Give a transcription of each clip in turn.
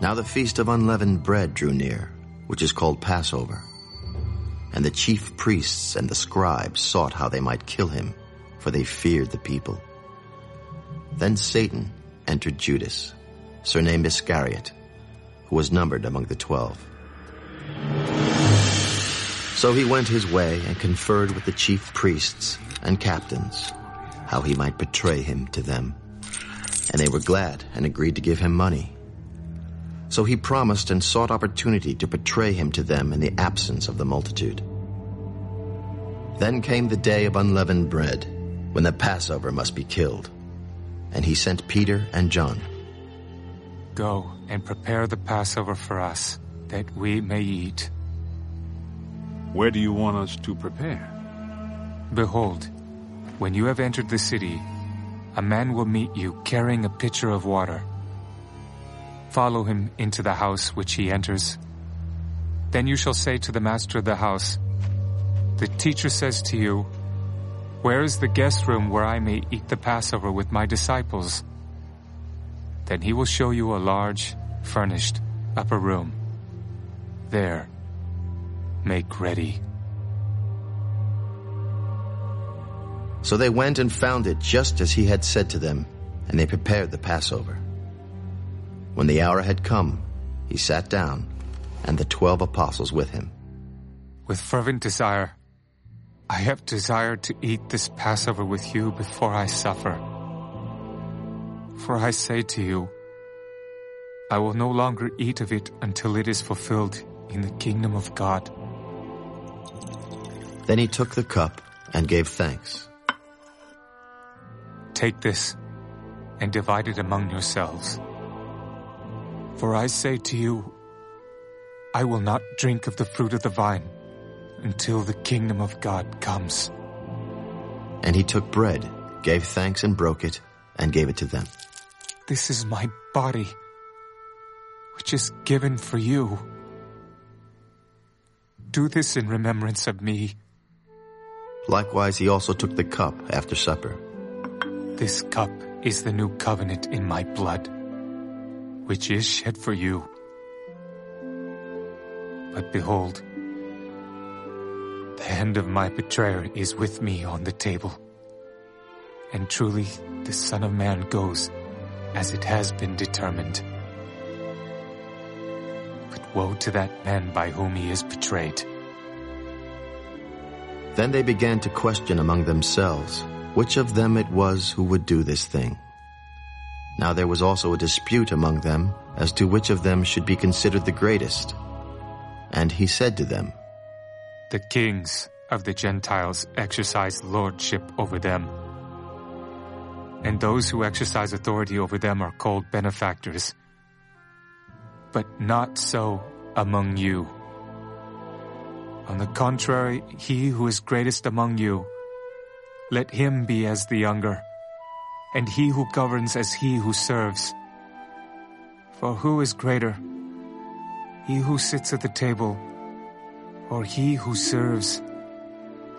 Now the feast of unleavened bread drew near, which is called Passover. And the chief priests and the scribes sought how they might kill him, for they feared the people. Then Satan entered Judas, surnamed Iscariot, who was numbered among the twelve. So he went his way and conferred with the chief priests and captains, how he might betray him to them. And they were glad and agreed to give him money. So he promised and sought opportunity to betray him to them in the absence of the multitude. Then came the day of unleavened bread, when the Passover must be killed. And he sent Peter and John. Go and prepare the Passover for us, that we may eat. Where do you want us to prepare? Behold, when you have entered the city, a man will meet you carrying a pitcher of water. Follow him into the house which he enters. Then you shall say to the master of the house, The teacher says to you, Where is the guest room where I may eat the Passover with my disciples? Then he will show you a large, furnished upper room. There, make ready. So they went and found it just as he had said to them, and they prepared the Passover. When the hour had come, he sat down, and the twelve apostles with him. With fervent desire, I have desired to eat this Passover with you before I suffer. For I say to you, I will no longer eat of it until it is fulfilled in the kingdom of God. Then he took the cup and gave thanks. Take this and divide it among yourselves. For I say to you, I will not drink of the fruit of the vine until the kingdom of God comes. And he took bread, gave thanks and broke it, and gave it to them. This is my body, which is given for you. Do this in remembrance of me. Likewise, he also took the cup after supper. This cup is the new covenant in my blood which is shed for you. But behold, the hand of my betrayer is with me on the table. And truly, the Son of Man goes as it has been determined. But woe to that man by whom he is betrayed. Then they began to question among themselves which of them it was who would do this thing. Now there was also a dispute among them as to which of them should be considered the greatest. And he said to them, The kings of the Gentiles exercise lordship over them. And those who exercise authority over them are called benefactors. But not so among you. On the contrary, he who is greatest among you, let him be as the younger and he who governs as he who serves. For who is greater, he who sits at the table, or he who serves?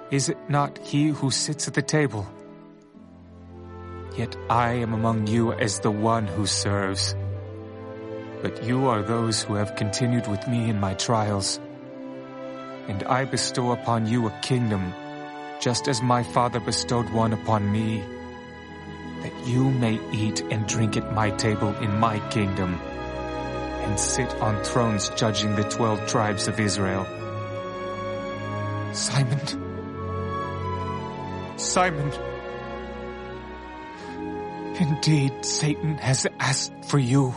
Is it not he who sits at the table? Yet I am among you as the one who serves. But you are those who have continued with me in my trials. And I bestow upon you a kingdom, just as my Father bestowed one upon me that you may eat and drink at my table in my kingdom, and sit on thrones judging the twelve tribes of Israel. Simon, Simon, indeed Satan has asked for you,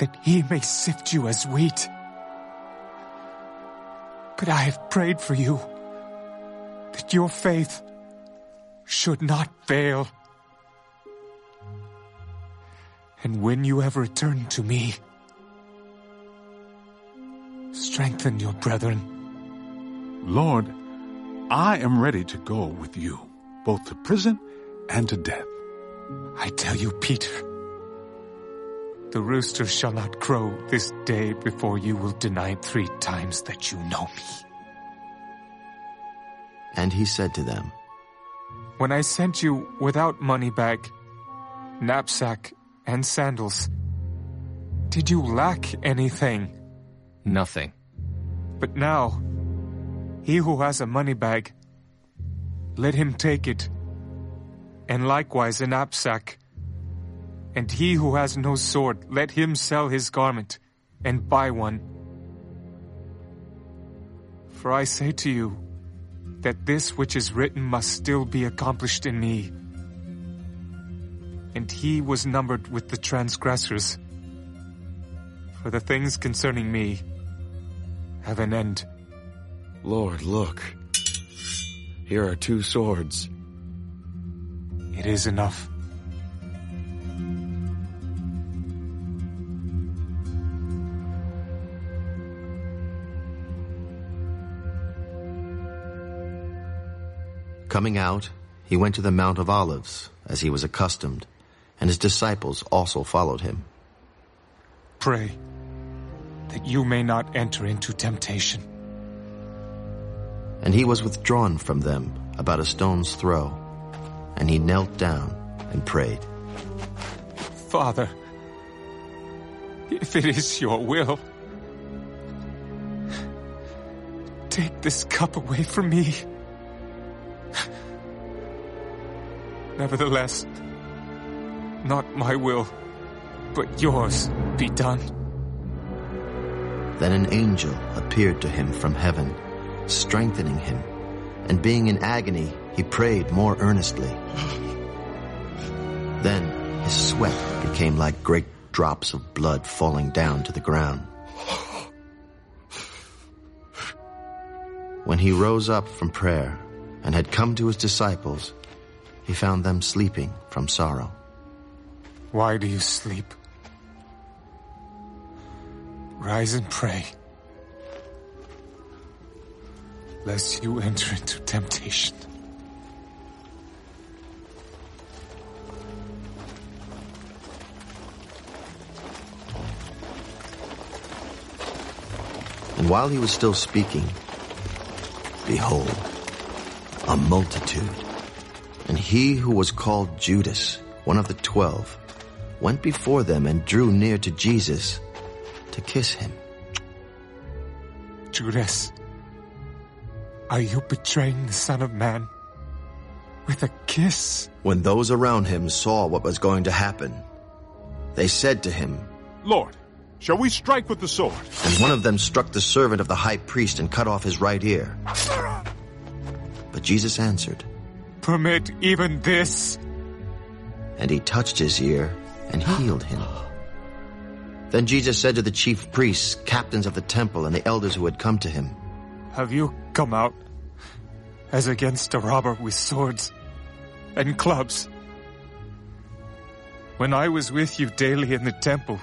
that he may sift you as wheat. But I have prayed for you, that your faith should not fail. And when you have returned to me, strengthen your brethren. Lord, I am ready to go with you, both to prison and to death. I tell you, Peter, the rooster shall not crow this day before you will deny three times that you know me. And he said to them, When I sent you without money bag, knapsack, and sandals. did you lack anything? Nothing. But now, he who has a money bag, let him take it, and likewise a knapsack. And he who has no sword, let him sell his garment and buy one. For I say to you that this which is written must still be accomplished in me. And he was numbered with the transgressors. For the things concerning me have an end. Lord, look. Here are two swords. It is enough. Coming out, he went to the Mount of Olives, as he was accustomed, and his disciples also followed him. Pray that you may not enter into temptation. And he was withdrawn from them about a stone's throw, and he knelt down and prayed. Father, if it is your will, take this cup away from me. Nevertheless, not my will, but yours be done. Then an angel appeared to him from heaven, strengthening him, and being in agony, he prayed more earnestly. Then his sweat became like great drops of blood falling down to the ground. When he rose up from prayer and had come to his disciples, he found them sleeping from sorrow. Why do you sleep? Rise and pray, lest you enter into temptation. And while he was still speaking, behold, a multitude and he who was called Judas, one of the twelve, went before them and drew near to Jesus to kiss him. Judas, are you betraying the Son of Man with a kiss? When those around him saw what was going to happen, they said to him, Lord, shall we strike with the sword? And one of them struck the servant of the high priest and cut off his right ear. But Jesus answered, permit even this? And he touched his ear and healed him. Then Jesus said to the chief priests, captains of the temple, and the elders who had come to him, Have you come out as against a robber with swords and clubs? When I was with you daily in the temple,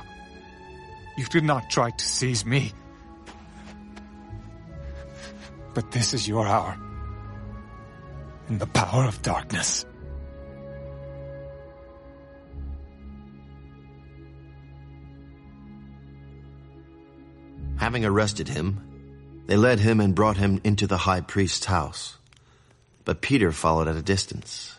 you did not try to seize me. But this is your hour in the power of darkness. Having arrested him, they led him and brought him into the high priest's house. But Peter followed at a distance.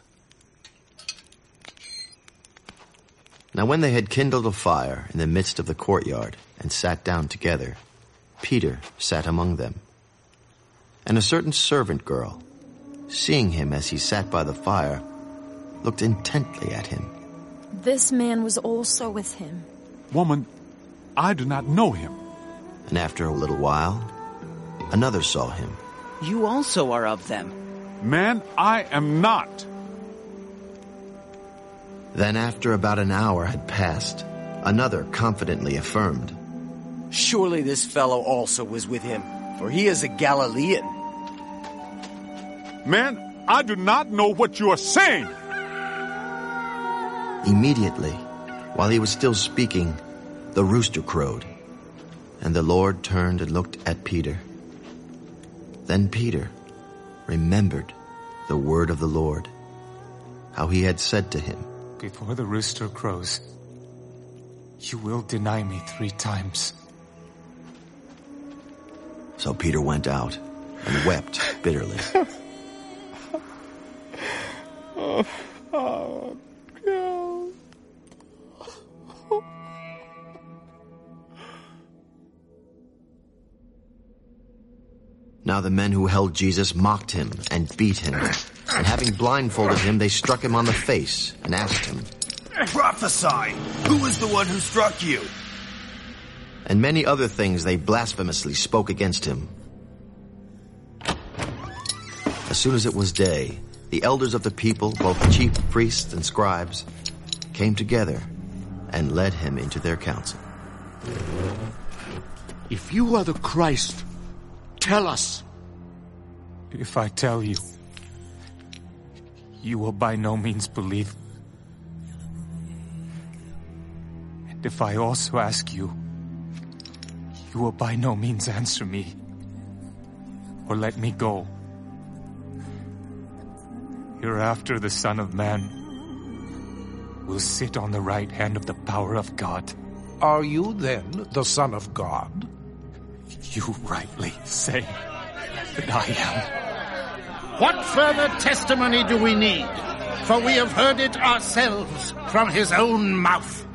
Now when they had kindled a fire in the midst of the courtyard and sat down together, Peter sat among them. And a certain servant girl, seeing him as he sat by the fire, looked intently at him. This man was also with him. Woman, I do not know him. And after a little while, another saw him. You also are of them. Man, I am not. Then after about an hour had passed, another confidently affirmed, Surely this fellow also was with him, for he is a Galilean. Man, I do not know what you are saying. Immediately, while he was still speaking, the rooster crowed. And the Lord turned and looked at Peter. Then Peter remembered the word of the Lord, how he had said to him, Before the rooster crows, you will deny me three times. So Peter went out and wept bitterly. Oh, oh. The men who held Jesus mocked him and beat him. And having blindfolded him, they struck him on the face and asked him, Prophesy! Who is the one who struck you? And many other things they blasphemously spoke against him. As soon as it was day, the elders of the people, both chief priests and scribes, came together and led him into their council. If you are the Christ, tell us. If I tell you, you will by no means believe. And if I also ask you, you will by no means answer me or let me go. Hereafter the Son of Man will sit on the right hand of the power of God. Are you then the Son of God? You rightly say that I am. What further testimony do we need? For we have heard it ourselves from his own mouth.